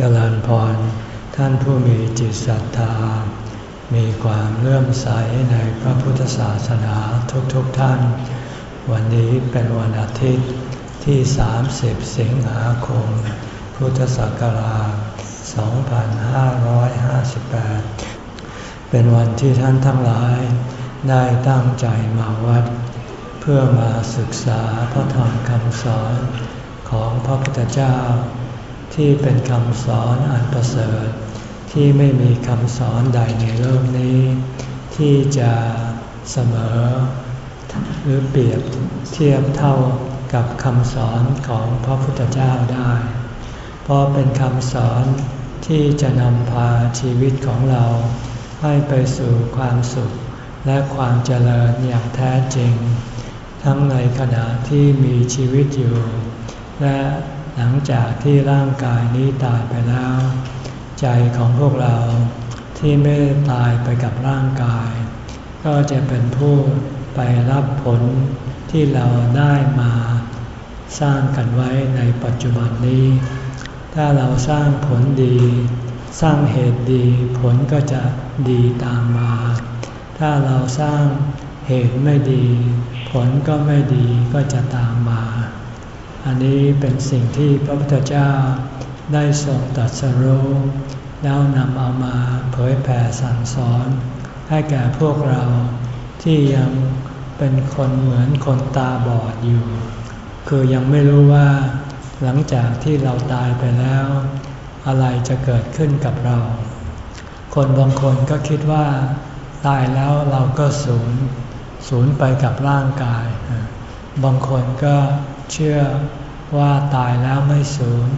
เจริญพร ท่านผู้มีจิตศรัทธา มีความเลื่อมใสในพระพุทธศาสนาทุกๆทท่าน วันนี้เป็นวันอาทิตย์ที่ 30 สิงหาคม พุทธศักราช 2558 เป็นวันที่ท่านทั้งหลาย ได้ตั้งใจมาวัด เพื่อมาศึกษาพระธรรมคำสอนของพระพุทธเจ้า ที่เป็นคำสอนอันประเสริฐ ที่ไม่มีคำสอนใดในโลกนี้ ที่จะเสมอ หรือเปรียบเทียบเท่ากับคำสอนของพระพุทธเจ้าได้ เพราะเป็นคำสอนที่จะนำพาชีวิตของเรา ให้ไปสู่ความสุข และความเจริญอย่างแท้จริง ทั้งในขณะที่มีชีวิตอยู่ และ หลังจากที่ร่างกายนี้ตายไปแล้ว ใจของพวกเราที่ไม่ตายไปกับร่างกาย ก็จะเป็นผู้ไปรับผลที่เราได้มาสร้างกันไว้ในปัจจุบันนี้ ถ้าเราสร้างผลดี สร้างเหตุดีผลก็จะดีตามมา ถ้าเราสร้างเหตุไม่ดี ผลก็ไม่ดีก็จะตามมา อันนี้เป็นสิ่งที่พระพุทธเจ้าได้ทรงตรัสรู้แล้วนำเอามาเผยแผ่สั่งสอน ให้แก่พวกเราที่ยังเป็นคนเหมือนคนตาบอดอยู่ คือยังไม่รู้ว่าหลังจากที่เราตายไปแล้ว อะไรจะเกิดขึ้นกับเรา คนบางคนก็คิดว่า ตายแล้วเราก็สูญสูญไปกับร่างกาย บางคนก็ เชื่อว่าตายแล้วไม่สูญ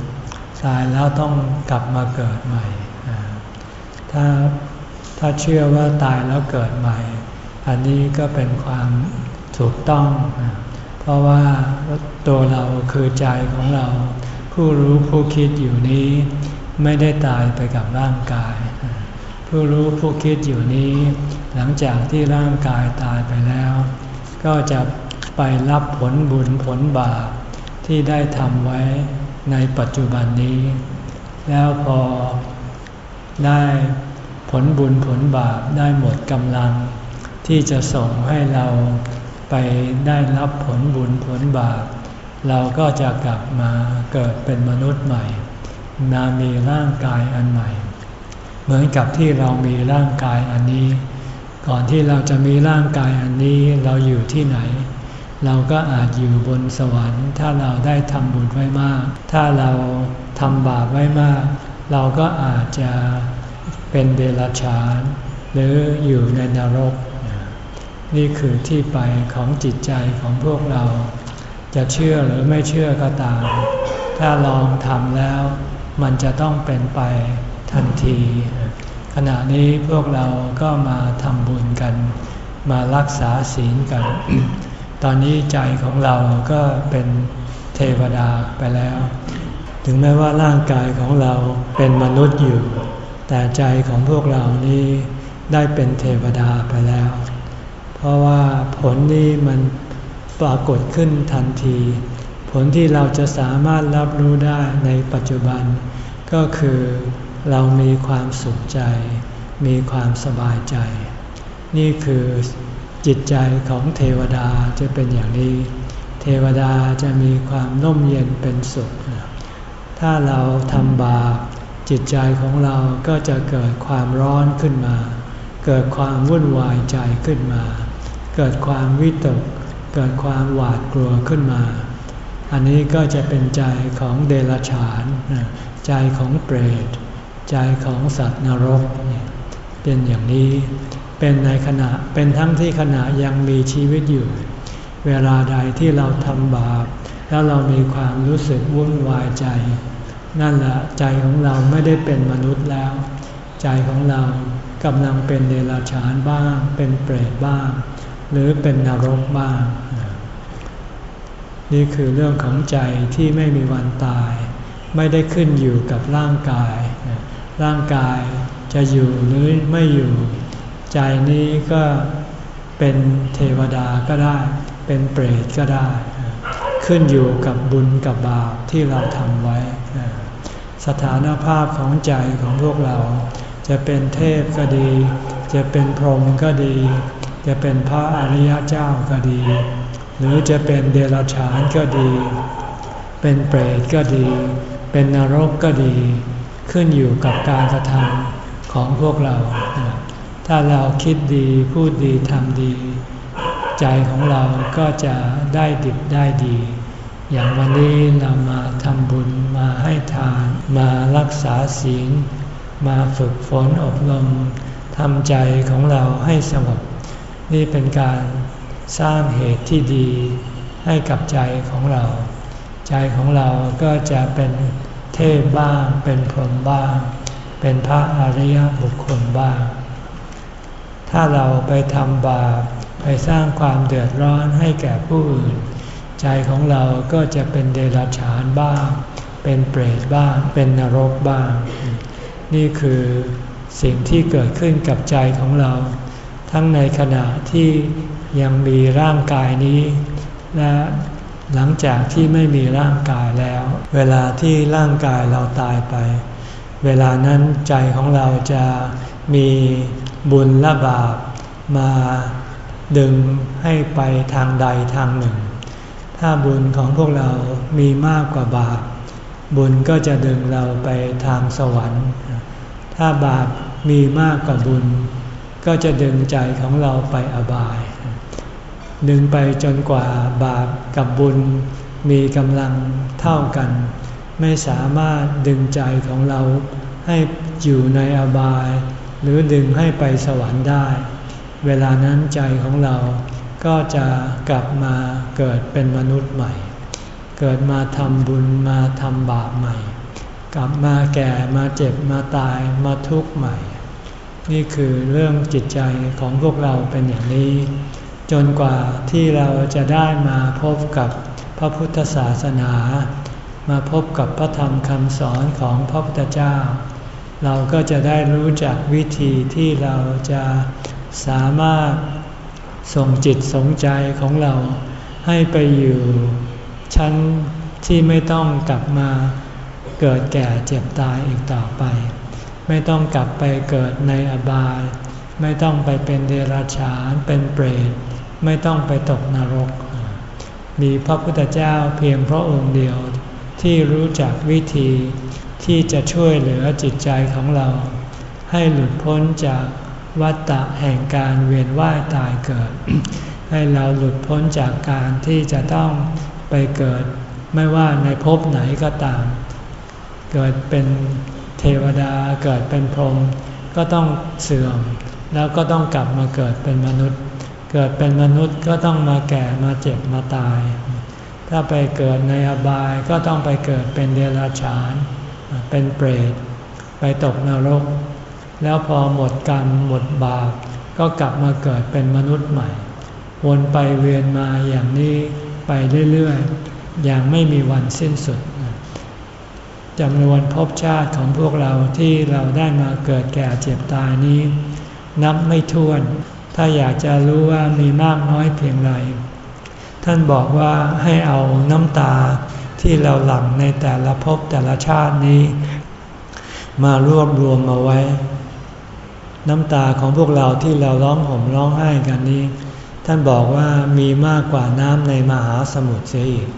ตายแล้วต้องกลับมาเกิดใหม่ ถ้าถ้าเชื่อว่าตายแล้วเกิดใหม่ อันนี้ก็เป็นความถูกต้อง เพราะว่าตัวเราคือใจของเรา ผู้รู้ผู้คิดอยู่นี้ ไม่ได้ตายไปกับร่างกาย ผู้รู้ผู้คิดอยู่นี้ หลังจากที่ร่างกายตายไปแล้ว ก็จะ ไปรับผลบุญผลบาปที่ได้ทำไว้ในปัจจุบันนี้ แล้วพอได้ผลบุญผลบาปได้หมดกำลัง ที่จะส่งให้เราไปได้รับผลบุญผลบาปเราก็จะกลับมาเกิดเป็นมนุษย์ใหม่มามีร่างกายอันใหม่ เหมือนกับที่เรามีร่างกายอันนี้ ก่อนที่เราจะมีร่างกายอันนี้เราอยู่ที่ไหน เราก็อาจอยู่บนสวรรค์ ถ้าเราได้ทำบุญไว้มาก ถ้าเราทำบาปไว้มาก เราก็อาจจะเป็นเดรัจฉาน หรืออยู่ในนรก นี่คือที่ไปของจิตใจของพวกเรา จะเชื่อหรือไม่เชื่อก็ตาม ถ้าลองทำแล้ว มันจะต้องเป็นไปทันที ขณะนี้พวกเราก็มาทำบุญกัน มารักษาศีลกัน ตอนนี้ใจของเราก็เป็นเทวดาไปแล้ว ถึงแม้ว่าร่างกายของเราเป็นมนุษย์อยู่ แต่ใจของพวกเรานี้ได้เป็นเทวดาไปแล้ว เพราะว่าผลนี้มันปรากฏขึ้นทันที ผลที่เราจะสามารถรับรู้ได้ในปัจจุบัน ก็คือเรามีความสุขใจ มีความสบายใจ นี่คือ จิตใจของเทวดาจะเป็นอย่างนี้ เทวดาจะมีความน่มเย็นเป็นสุข ถ้าเราทำบาปจิตใจของเราก็จะเกิดความร้อนขึ้นมา เกิดความวุ่นวายใจขึ้นมา เกิดความวิตก เกิดความหวาดกลัวขึ้นมา อันนี้ก็จะเป็นใจของเดรัจฉาน ใจของเปรต ใจของสัตว์นรก เป็นอย่างนี้ เป็นในขณะเป็นทั้งที่ขณะยังมีชีวิตอยู่ เวลาใดที่เราทำบาป แล้วเรามีความรู้สึกวุ่นวายใจ นั่นแหละใจของเราไม่ได้เป็นมนุษย์แล้ว ใจของเรากำลังเป็นเดรัจฉานบ้าง เป็นเปรตบ้าง หรือเป็นนรกบ้าง นี่คือเรื่องของใจที่ไม่มีวันตาย ไม่ได้ขึ้นอยู่กับร่างกาย ร่างกายจะอยู่หรือไม่อยู่ ใจนี้ก็เป็นเทวดาก็ได้ เป็นเปรตก็ได้ ขึ้นอยู่กับบุญกับบาปที่เราทำไว้ สถานภาพของใจของพวกเรา จะเป็นเทพก็ดี จะเป็นพรหมก็ดี จะเป็นพระอริยเจ้าก็ดี หรือจะเป็นเดรัจฉานก็ดี เป็นเปรตก็ดี เป็นนรกก็ดี ขึ้นอยู่กับการกระทำของพวกเรา ถ้าเราคิดดีพูดดีทำดี ใจของเราก็จะได้ดิบได้ดี อย่างวันนี้เรามาทำบุญมาให้ทาน มารักษาศีลมาฝึกฝนอบรมทำใจของเราให้สงบนี่เป็นการสร้างเหตุที่ดีให้กับใจของเรา ใจของเราก็จะเป็นเทพบ้าง เป็นพรหมบ้าง เป็นพระอริยบุคคลบ้าง ถ้าเราไปทำบาปไปสร้างความเดือดร้อนให้แก่ผู้อื่น ใจของเราก็จะเป็นเดรัจฉานบ้าง เป็นเปรตบ้าง เป็นนรกบ้าง นี่คือสิ่งที่เกิดขึ้นกับใจของเรา ทั้งในขณะที่ยังมีร่างกายนี้ และหลังจากที่ไม่มีร่างกายแล้ว เวลาที่ร่างกายเราตายไป เวลานั้นใจของเราจะมี บุญและบาปมาดึงให้ไปทางใดทางหนึ่ง ถ้าบุญของพวกเรามีมากกว่าบาป บุญก็จะดึงเราไปทางสวรรค์ ถ้าบาปมีมากกว่าบุญ ก็จะดึงใจของเราไปอบาย ดึงไปจนกว่าบาปกับบุญมีกำลังเท่ากัน ไม่สามารถดึงใจของเราให้อยู่ในอบาย หรือดึงให้ไปสวรรค์ได้ เวลานั้นใจของเราก็จะกลับมาเกิดเป็นมนุษย์ใหม่ เกิดมาทำบุญมาทำบาปใหม่ กลับมาแก่มาเจ็บมาตายมาทุกข์ใหม่ นี่คือเรื่องจิตใจของพวกเราเป็นอย่างนี้ จนกว่าที่เราจะได้มาพบกับพระพุทธศาสนา มาพบกับพระธรรมคำสอนของพระพุทธเจ้า เราก็จะได้รู้จักวิธีที่เราจะสามารถส่งจิตสงใจของเราให้ไปอยู่ชั้นที่ไม่ต้องกลับมาเกิดแก่เจ็บตายอีกต่อไป ไม่ต้องกลับไปเกิดในอบาย ไม่ต้องไปเป็นเดรัจฉานเป็นเปรตไม่ต้องไปตกนรก มีพระพุทธเจ้าเพียงพระองค์เดียวที่รู้จักวิธี ที่จะช่วยเหลือจิตใจของเรา ให้หลุดพ้นจากวัฏฏะแห่งการเวียนว่ายตายเกิด ให้เราหลุดพ้นจากการที่จะต้องไปเกิด ไม่ว่าในภพไหนก็ตาม เกิดเป็นเทวดาเกิดเป็นพรหมก็ต้องเสื่อม แล้วก็ต้องกลับมาเกิดเป็นมนุษย์ เกิดเป็นมนุษย์ก็ต้องมาแก่มาเจ็บมาตาย ถ้าไปเกิดในอบายก็ต้องไปเกิดเป็นเดรัจฉาน เป็นเปรตไปตกนรก แล้วพอหมดกรรมหมดบาปก็กลับมาเกิดเป็นมนุษย์ใหม่ วนไปเวียนมาอย่างนี้ไปเรื่อยๆ อย่างไม่มีวันสิ้นสุดจำนวนภพชาติของพวกเราที่เราได้มาเกิดแก่เจ็บตายนี้ นับไม่ถ้วน ถ้าอยากจะรู้ว่ามีมากน้อยเพียงไร ท่านบอกว่าให้เอาน้ำตา ที่เราหลั่งในแต่ละภพแต่ละชาตินี้ มารวบรวมมาไว้ น้ำตาของพวกเราที่เราร้องห่มร้องไห้กันนี้ ท่านบอกว่ามีมากกว่าน้ำในมหาสมุทรเสียอีก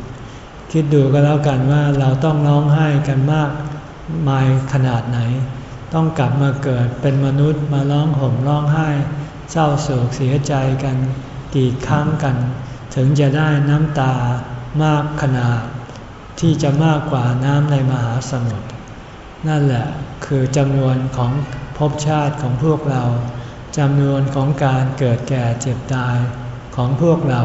คิดดูก็แล้วกันว่าเราต้องร้องไห้กันมากมายขนาดไหน ต้องกลับมาเกิดเป็นมนุษย์มาร้องห่มร้องไห้ เศร้าโศกเสียใจกันกี่ครั้งกัน ถึงจะได้น้ำตามากขนาด ที่จะมากกว่าน้ำในมหาสมุทรนั่นแหละคือจำนวนของภพชาติของพวกเราจำนวนของการเกิดแก่เจ็บตายของพวกเรา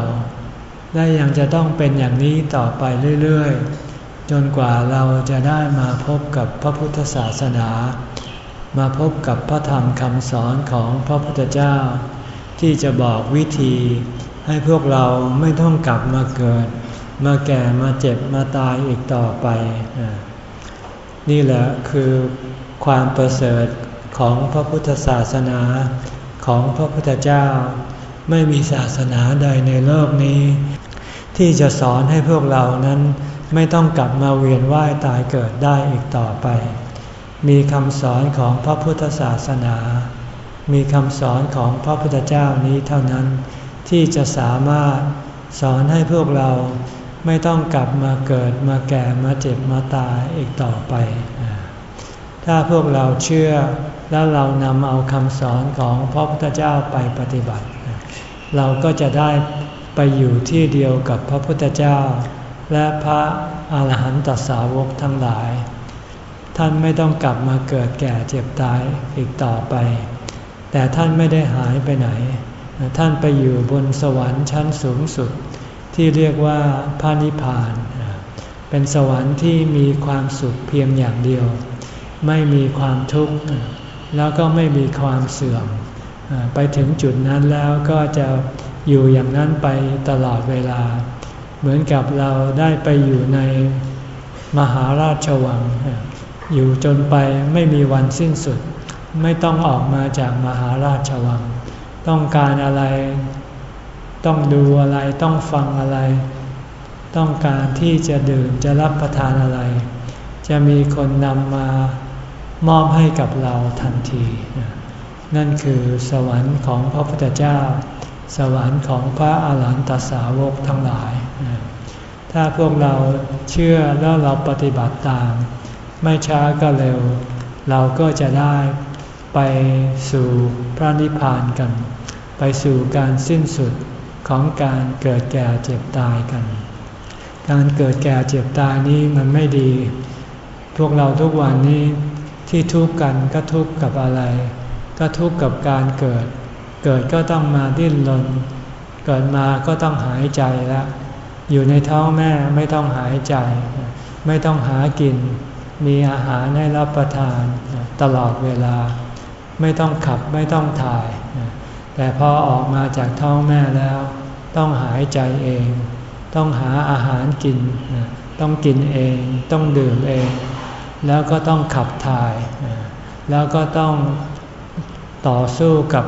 และยังจะต้องเป็นอย่างนี้ต่อไปเรื่อยๆ จนกว่าเราจะได้มาพบกับพระพุทธศาสนา มาพบกับพระธรรมคำสอนของพระพุทธเจ้า ที่จะบอกวิธีให้พวกเราไม่ต้องกลับมาเกิด มาแก่มาเจ็บมาตายอีกต่อไป นี่แหละคือความประเสริฐของพระพุทธศาสนาของพระพุทธเจ้า ไม่มีศาสนาใดในโลกนี้ ที่จะสอนให้พวกเรานั้นไม่ต้องกลับมาเวียนว่ายตายเกิดได้อีกต่อไป มีคำสอนของพระพุทธศาสนา มีคำสอนของพระพุทธเจ้านี้เท่านั้น ที่จะสามารถสอนให้พวกเรา ไม่ต้องกลับมาเกิดมาแก่มาเจ็บมาตายอีกต่อไป ถ้าพวกเราเชื่อแล้วเรานำเอาคำสอนของพระพุทธเจ้าไปปฏิบัติ เราก็จะได้ไปอยู่ที่เดียวกับพระพุทธเจ้า และพระอาหารหันตสาวกทั้งหลาย ท่านไม่ต้องกลับมาเกิดแก่เจ็บตายอีกต่อไป แต่ท่านไม่ได้หายไปไหน ท่านไปอยู่บนสวรรค์ชั้นสูงสุด ที่เรียกว่าพระนิพพาน เป็นสวรรค์ที่มีความสุขเพียงอย่างเดียว ไม่มีความทุกข์ แล้วก็ไม่มีความเสื่อม ไปถึงจุดนั้นแล้วก็จะอยู่อย่างนั้นไปตลอดเวลา เหมือนกับเราได้ไปอยู่ในมหาราชวัง อยู่จนไปไม่มีวันสิ้นสุด ไม่ต้องออกมาจากมหาราชวัง ต้องการอะไร ต้องดูอะไรต้องฟังอะไร ต้องการที่จะดื่มจะรับประทานอะไร จะมีคนนำมามอบให้กับเราทันที นั่นคือสวรรค์ของพระพุทธเจ้า สวรรค์ของพระอาหารหันตสาวกทั้งหลาย ถ้าพวกเราเชื่อแล้วเราปฏิบัติตาม ไม่ช้าก็เร็ว เราก็จะได้ไปสู่พระนิพพานกัน ไปสู่การสิ้นสุด ของการเกิดแก่เจ็บตายกัน การเกิดแก่เจ็บตายนี้มันไม่ดี พวกเราทุกวันนี้ที่ทุกข์กันก็ทุกข์กับอะไร ก็ทุกข์กับการเกิด เกิดก็ต้องมาดิ้นรน เกิดมาก็ต้องหายใจแล้ว อยู่ในท้องแม่ไม่ต้องหายใจ ไม่ต้องหากิน มีอาหารให้รับประทานตลอดเวลา ไม่ต้องขับไม่ต้องถ่าย แต่พอออกมาจากท้องแม่แล้ว ต้องหายใจเอง ต้องหาอาหารกิน ต้องกินเอง ต้องดื่มเอง แล้วก็ต้องขับถ่าย แล้วก็ต้องต่อสู้กับ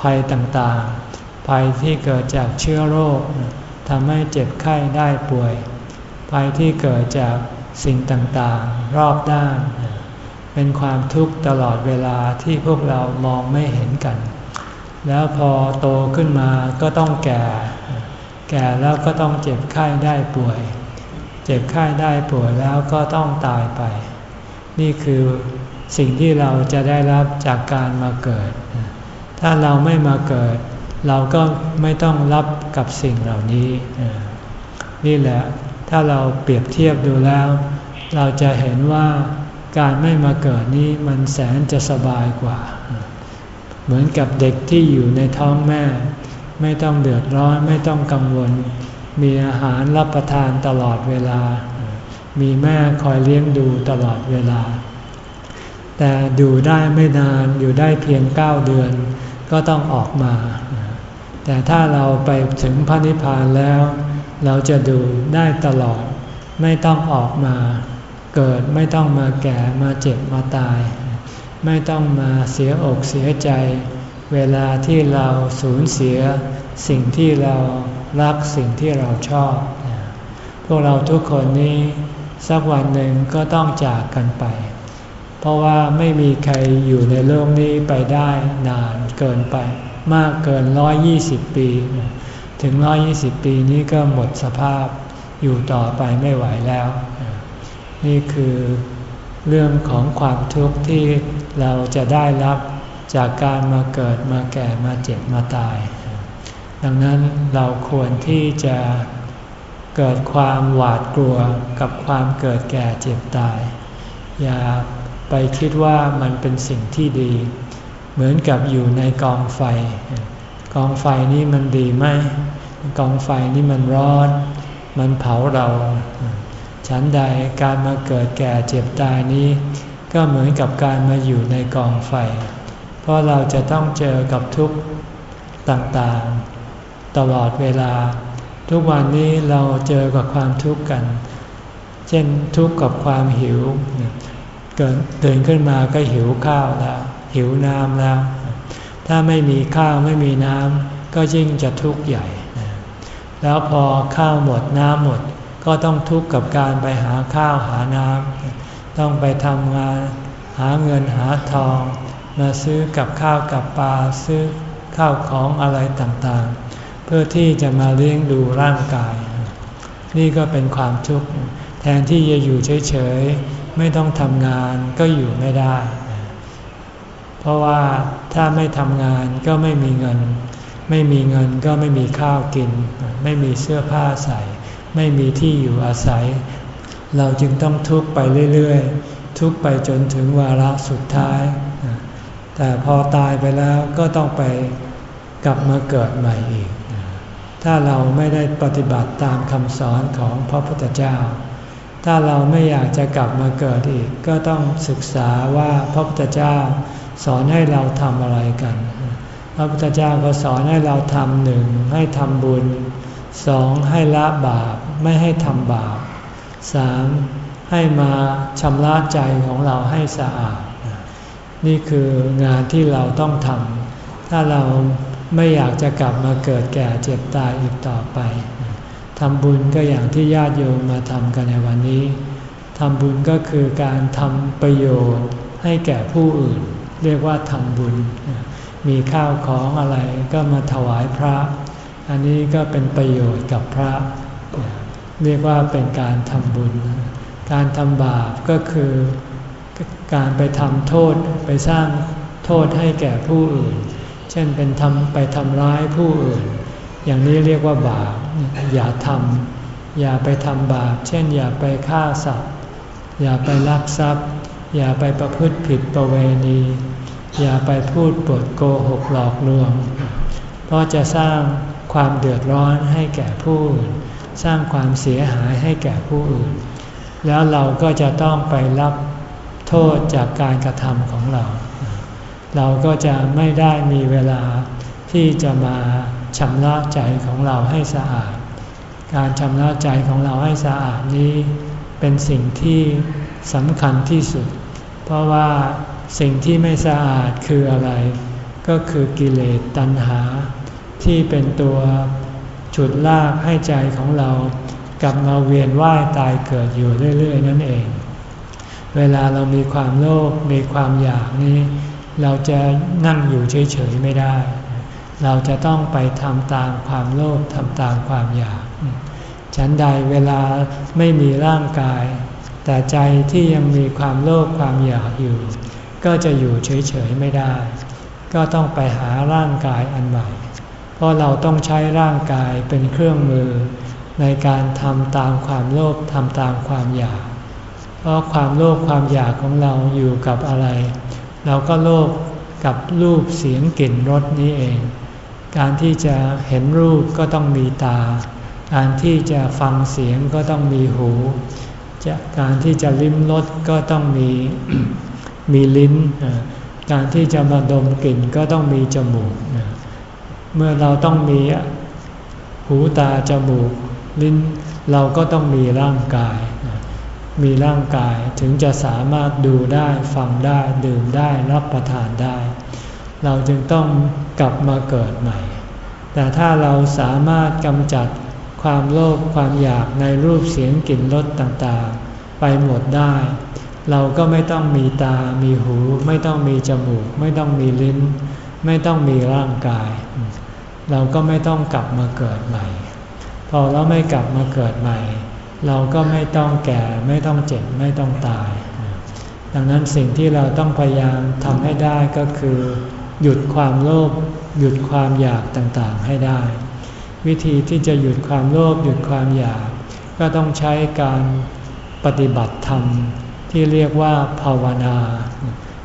ภัยต่างๆ ภัยที่เกิดจากเชื้อโรคทำให้เจ็บไข้ได้ป่วย ภัยที่เกิดจากสิ่งต่างๆ รอบด้าน เป็นความทุกข์ตลอดเวลาที่พวกเรามองไม่เห็นกัน แล้วพอโตขึ้นมาก็ต้องแก่ แก่แล้วก็ต้องเจ็บไข้ได้ป่วย เจ็บไข้ได้ป่วยแล้วก็ต้องตายไป นี่คือสิ่งที่เราจะได้รับจากการมาเกิด ถ้าเราไม่มาเกิด เราก็ไม่ต้องรับกับสิ่งเหล่านี้ นี่แหละ ถ้าเราเปรียบเทียบดูแล้ว เราจะเห็นว่าการไม่มาเกิดนี้มันแสนจะสบายกว่า เหมือนกับเด็กที่อยู่ในท้องแม่ ไม่ต้องเดือดร้อนไม่ต้องกังวล มีอาหารรับประทานตลอดเวลา มีแม่คอยเลี้ยงดูตลอดเวลา แต่ดูได้ไม่นานอยู่ได้เพียงเก้าเดือน ก็ต้องออกมา แต่ถ้าเราไปถึงพระนิพพานแล้ว เราจะดูได้ตลอด ไม่ต้องออกมา เกิดไม่ต้องมาแก่มาเจ็บมาตาย ไม่ต้องมาเสียอกเสียใจ เวลาที่เราสูญเสีย สิ่งที่เรารักสิ่งที่เราชอบ พวกเราทุกคนนี้สักวันหนึ่งก็ต้องจากกันไป เพราะว่าไม่มีใครอยู่ในโลกนี้ไปได้นานเกินไป มากเกินร้อยยี่สิบปี ถึงร้อยี่สิบปีนี้ก็หมดสภาพอยู่ต่อไปไม่ไหวแล้ว นี่คือเรื่องของความทุกข์ที่ เราจะได้รับจากการมาเกิดมาแก่มาเจ็บมาตาย ดังนั้นเราควรที่จะเกิดความหวาดกลัวกับความเกิดแก่เจ็บตาย อย่าไปคิดว่ามันเป็นสิ่งที่ดี เหมือนกับอยู่ในกองไฟ กองไฟนี้มันดีไหมกองไฟนี้มันร้อน มันเผาเรา ฉันใดการมาเกิดแก่เจ็บตายนี้ ก็เหมือนกับการมาอยู่ในกองไฟ เพราะเราจะต้องเจอกับทุกข์ต่างๆ ตลอดเวลา ทุกวันนี้เราเจอกับความทุกข์กัน เช่นทุกข์กับความหิว เกิดตื่นขึ้นมาก็หิวข้าวแล้ว หิวน้ำแล้ว ถ้าไม่มีข้าวไม่มีน้ำก็ยิ่งจะทุกข์ใหญ่ แล้วพอข้าวหมดน้ำหมด ก็ต้องทุกข์กับการไปหาข้าวหาน้ำ ต้องไปทำงาน หาเงินหาทอง มาซื้อกับข้าวกับปลาซื้อข้าวของอะไรต่างๆ เพื่อที่จะมาเลี้ยงดูร่างกาย นี่ก็เป็นความทุกข์แทนที่จะอยู่เฉยๆไม่ต้องทำงานก็อยู่ไม่ได้ เพราะว่าถ้าไม่ทำงานก็ไม่มีเงิน ไม่มีเงินก็ไม่มีข้าวกิน ไม่มีเสื้อผ้าใส่ ไม่มีที่อยู่อาศัย เราจึงต้องทุกข์ไปเรื่อยๆ ทุกข์ไปจนถึงวาระสุดท้าย แต่พอตายไปแล้วก็ต้องไปกลับมาเกิดใหม่อีก ถ้าเราไม่ได้ปฏิบัติตามคำสอนของพระพุทธเจ้า ถ้าเราไม่อยากจะกลับมาเกิดอีก ก็ต้องศึกษาว่าพระพุทธเจ้าสอนให้เราทำอะไรกัน พระพุทธเจ้าก็สอนให้เราทำหนึ่งให้ทำบุญสองให้ละบาปไม่ให้ทำบาป สามให้มาชำระใจของเราให้สะอาด นี่คืองานที่เราต้องทำถ้าเราไม่อยากจะกลับมาเกิดแก่เจ็บตายอีกต่อไปทำบุญก็อย่างที่ญาติโยมมาทำกันในวันนี้ทำบุญก็คือการทำประโยชน์ให้แก่ผู้อื่น เรียกว่าทำบุญ มีข้าวของอะไรก็มาถวายพระ อันนี้ก็เป็นประโยชน์กับพระ เรียกว่าเป็นการทำบุญ การทำบาปก็คือการไปทำโทษไปสร้างโทษให้แก่ผู้อื่น เช่นเป็นทำไปทำร้ายผู้อื่น อย่างนี้เรียกว่าบาป อย่าทำอย่าไปทำบาป เช่น อย่าไปฆ่าสัตว์ อย่าไปลักทรัพย์ อย่าไปประพฤติผิดประเวณี อย่าไปพูดปดโกหกหลอกลวง เพราะจะสร้างความเดือดร้อนให้แก่ผู้อื่น สร้างความเสียหายให้แก่ผู้อื่น แล้วเราก็จะต้องไปรับโทษจากการกระทำของเรา เราก็จะไม่ได้มีเวลาที่จะมาชำระใจของเราให้สะอาด การชำระใจของเราให้สะอาดนี้เป็นสิ่งที่สำคัญที่สุด เพราะว่าสิ่งที่ไม่สะอาดคืออะไร ก็คือกิเลสตัณหา ที่เป็นตัว ฉุดลากให้ใจของเรากลับมาเวียนว่ายตายเกิดอยู่เรื่อยๆ นั่นเอง เวลาเรามีความโลภมีความอยากนี้ เราจะนั่งอยู่เฉยๆไม่ได้ เราจะต้องไปทำตามความโลภทำตามความอยาก ฉันใดเวลาไม่มีร่างกาย แต่ใจที่ยังมีความโลภความอยากอยู่ ก็จะอยู่เฉยๆไม่ได้ ก็ต้องไปหาร่างกายอันใหม่ เพราะเราต้องใช้ร่างกายเป็นเครื่องมือ ในการทำตามความโลภทำตามความอยาก เพราะความโลภความอยากของเราอยู่กับอะไร เราก็โลภกับรูปเสียงกลิ่นรสนี้เอง การที่จะเห็นรูปก็ต้องมีตา การที่จะฟังเสียงก็ต้องมีหูจะการที่จะลิ้มรสก็ต้องมีมีลิ้น การที่จะมาดมกลิ่นก็ต้องมีจมูก เมื่อเราต้องมีหูตาจมูกลิ้นเราก็ต้องมีร่างกาย มีร่างกายถึงจะสามารถดูได้ฟังได้ดื่มได้รับประทานได้ เราจึงต้องกลับมาเกิดใหม่ แต่ถ้าเราสามารถกำจัดความโลภความอยากในรูปเสียงกลิ่นรสต่างๆ ไปหมดได้ เราก็ไม่ต้องมีตา มีหู ไม่ต้องมีจมูก ไม่ต้องมีลิ้น ไม่ต้องมีร่างกาย เราก็ไม่ต้องกลับมาเกิดใหม่ พอเราไม่กลับมาเกิดใหม่ เราก็ไม่ต้องแก่ไม่ต้องเจ็บไม่ต้องตาย ดังนั้นสิ่งที่เราต้องพยายามทำให้ได้ก็คือ หยุดความโลภหยุดความอยากต่างๆให้ได้ วิธีที่จะหยุดความโลภหยุดความอยาก ก็ต้องใช้การปฏิบัติธรรมที่เรียกว่าภาวนา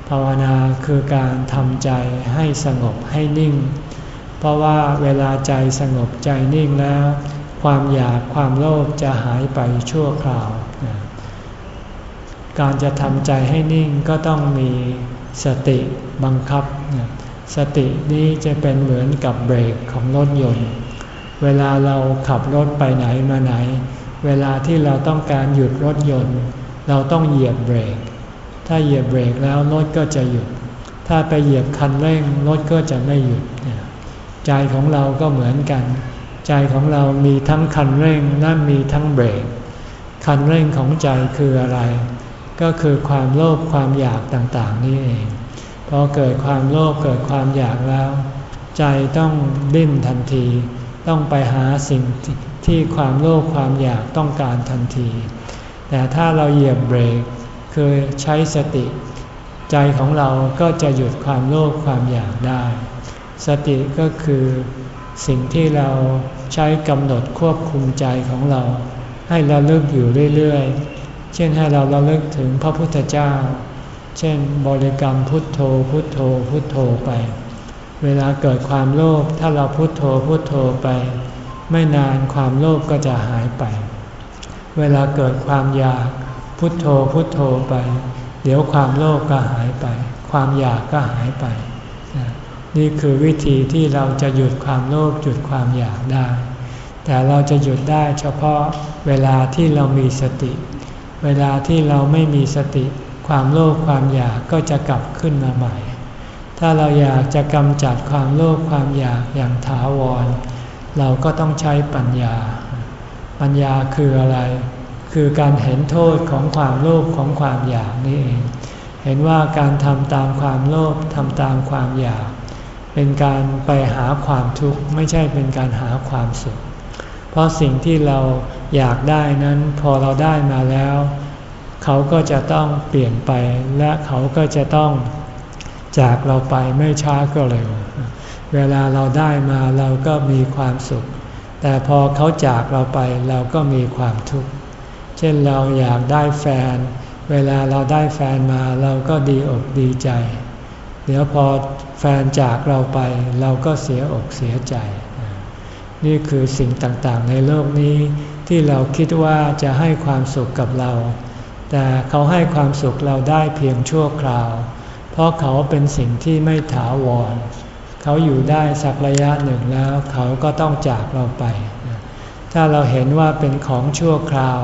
ภาวนาคือการทำใจให้สงบให้นิ่ง เพราะว่าเวลาใจสงบใจนิ่งแล้ว ความอยากความโลภจะหายไปชั่วคราว การจะทำใจให้นิ่งก็ต้องมีสติบังคับ สตินี้จะเป็นเหมือนกับเบรกของรถยนต์ เวลาเราขับรถไปไหนมาไหน เวลาที่เราต้องการหยุดรถยนต์ เราต้องเหยียบเบรก ถ้าเหยียบเบรกแล้วรถก็จะหยุด ถ้าไปเหยียบคันเร่งรถก็จะไม่หยุด ใจของเราก็เหมือนกัน ใจของเรามีทั้งคันเร่งและมีทั้งเบรก คันเร่งของใจคืออะไร ก็คือความโลภความอยากต่างๆ นี่เอง พอเกิดความโลภเกิดความอยากแล้ว ใจต้องดิ้นทันที ต้องไปหาสิ่งที่ความโลภความอยากต้องการทันที แต่ถ้าเราเหยียบเบรกคือใช้สติ ใจของเราก็จะหยุดความโลภความอยากได้ สติก็คือสิ่งที่เราใช้กำหนดควบคุมใจของเรา ให้เราเลิกอยู่เรื่อยๆ เช่นให้เราเราลิกถึงพระพุทธเจ้า เช่นบริกรรมพุทโธพุทโธพุทโธไป เวลาเกิดความโลภถ้าเราพุทโธพุทโธไป ไม่นานความโลภก็จะหายไป เวลาเกิดความอยากพุทโธพุทโธไป เดี๋ยวความโลภก็หายไป ความอยากก็หายไป นี่คือวิธีที่เราจะหยุดความโลภหยุดความอยากได้ แต่เราจะหยุดได้เฉพาะเวลาที่เรามีสติ เวลาที่เราไม่มีสติ ความโลภความอยากก็จะกลับขึ้นมาใหม่ ถ้าเราอยากจะกำจัดความโลภความอยากอย่างถาวร เราก็ต้องใช้ปัญญา ปัญญาคืออะไร คือการเห็นโทษของความโลภของความอยากนี่เอง เห็นว่าการทำตามความโลภทำตามความอยาก เป็นการไปหาความทุกข์ไม่ใช่เป็นการหาความสุข เพราะสิ่งที่เราอยากได้นั้นพอเราได้มาแล้ว เขาก็จะต้องเปลี่ยนไปและเขาก็จะต้องจากเราไปไม่ช้าก็เร็ว เวลาเราได้มาเราก็มีความสุข แต่พอเขาจากเราไปเราก็มีความทุกข์ เช่นเราอยากได้แฟน เวลาเราได้แฟนมาเราก็ดีอกดีใจ เดี๋ยวพอแฟนจากเราไปเราก็เสียอกเสียใจ นี่คือสิ่งต่างๆ ในโลกนี้ที่เราคิดว่าจะให้ความสุขกับเรา แต่เขาให้ความสุขเราได้เพียงชั่วคราว เพราะเขาเป็นสิ่งที่ไม่ถาวร เขาอยู่ได้สักระยะหนึ่งแล้ว เขาก็ต้องจากเราไป ถ้าเราเห็นว่าเป็นของชั่วคราว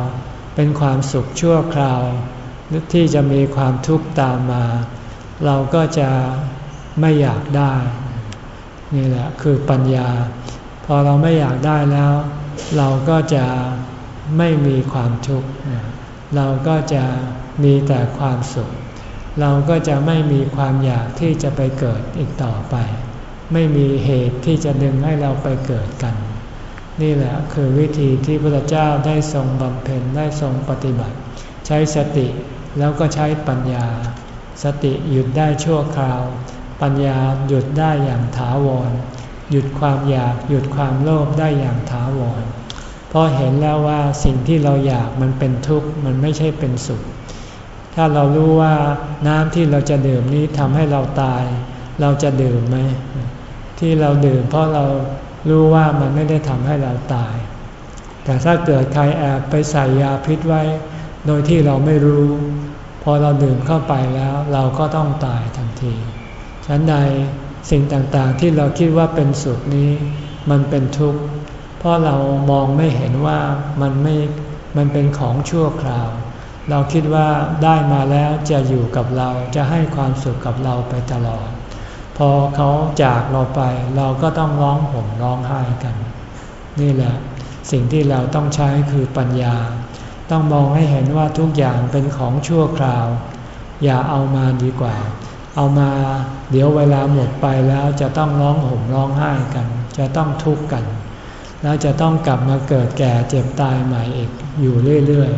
เป็นความสุขชั่วคราวที่จะมีความทุกข์ตามมา เราก็จะไม่อยากได้ นี่แหละคือปัญญา พอเราไม่อยากได้แล้ว เราก็จะไม่มีความทุกข์เราก็จะมีแต่ความสุข เราก็จะไม่มีความอยากที่จะไปเกิดอีกต่อไป ไม่มีเหตุที่จะดึงให้เราไปเกิดกัน นี่แหละคือวิธีที่พระเจ้าได้ทรงบำเพ็ญได้ทรงปฏิบัติ ใช้สติแล้วก็ใช้ปัญญา สติหยุดได้ชั่วคราว ปัญญาหยุดได้อย่างถาวร หยุดความอยากหยุดความโลภได้อย่างถาวร เพราะเห็นแล้วว่าสิ่งที่เราอยากมันเป็นทุกข์มันไม่ใช่เป็นสุข ถ้าเรารู้ว่าน้ำที่เราจะดื่มนี้ทำให้เราตาย เราจะดื่มไหม ที่เราดื่มเพราะเรารู้ว่ามันไม่ได้ทำให้เราตาย แต่ถ้าเกิดใครแอบไปใส่ยาพิษไว้ โดยที่เราไม่รู้ พอเราดื่มเข้าไปแล้วเราก็ต้องตายทันทีฉันใดสิ่งต่างๆที่เราคิดว่าเป็นสุขนี้ มันเป็นทุกข์ เพราะเรามองไม่เห็นว่ามันไม่ มันเป็นของชั่วคราว เราคิดว่าได้มาแล้วจะอยู่กับเราจะให้ความสุขกับเราไปตลอด พอเขาจากเราไปเราก็ต้องร้องห่มร้องไห้กัน นี่แหละ สิ่งที่เราต้องใช้คือปัญญา ต้องมองให้เห็นว่าทุกอย่างเป็นของชั่วคราว อย่าเอามาดีกว่า เอามาเดี๋ยวเวลาหมดไปแล้วจะต้องร้องห่มร้องไห้กัน จะต้องทุกข์กัน แล้วจะต้องกลับมาเกิดแก่เจ็บตายใหม่อีกอยู่เรื่อย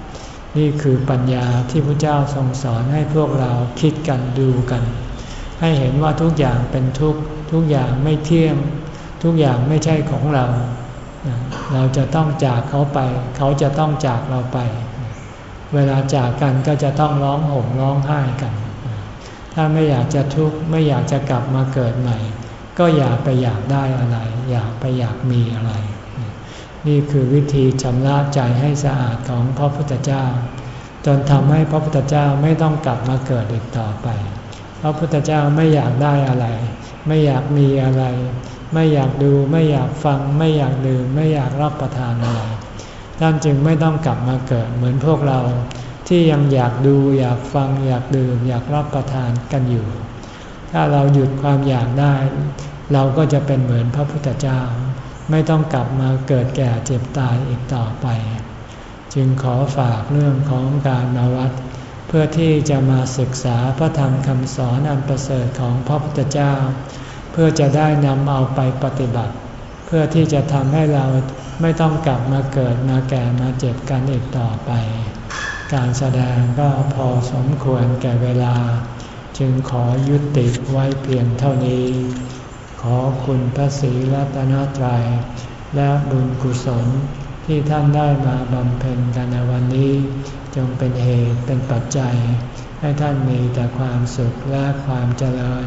ๆ นี่คือปัญญาที่พระเจ้าทรงสอนให้พวกเราคิดกันดูกัน ให้เห็นว่าทุกอย่างเป็นทุกข์ทุกอย่างไม่เที่ยง ทุกอย่างไม่ใช่ของเรา เราจะต้องจากเขาไป เขาจะต้องจากเราไป เวลาจากกันก็จะต้องร้องห่มร้องไห้กัน ถ้าไม่อยากจะทุกข์ไม่อยากจะกลับมาเกิดใหม่ ก็อย่าไปอยากได้อะไร อยากไปอยากมีอะไร นี่คือวิธีชำระใจให้สะอาดของพระพุทธเจ้า จนทำให้พระพุทธเจ้าไม่ต้องกลับมาเกิดอีกต่อไป พระพุทธเจ้าไม่อยากได้อะไร ไม่อยากมีอะไร ไม่อยากดูไม่อยากฟัง ไม่อยากดื่มไม่อยากรับประทานอะไรท่านจึงไม่ต้องกลับมาเกิดเหมือนพวกเรา ที่ยังอยากดูอยากฟังอยากดื่มอยากรับประทานกันอยู่ ถ้าเราหยุดความอยากได้ เราก็จะเป็นเหมือนพระพุทธเจ้า ไม่ต้องกลับมาเกิดแก่เจ็บตายอีกต่อไป จึงขอฝากเรื่องของการมาวัด เพื่อที่จะมาศึกษาพระธรรมคำสอนอันประเสริฐของพระพุทธเจ้า เพื่อจะได้นำเอาไปปฏิบัติ เพื่อที่จะทำให้เราไม่ต้องกลับมาเกิดมาแก่มาเจ็บกันอีกต่อไป การแสดงก็พอสมควรแก่เวลา จึงขอยุติไว้เพียงเท่านี้ ขอคุณพระศรีรัตนตรัย และบุญกุศลที่ท่านได้มาบำเพ็ญกันในวันนี้ จงเป็นเหตุเป็นปัจจัย ให้ท่านมีแต่ความสุขและความเจริญ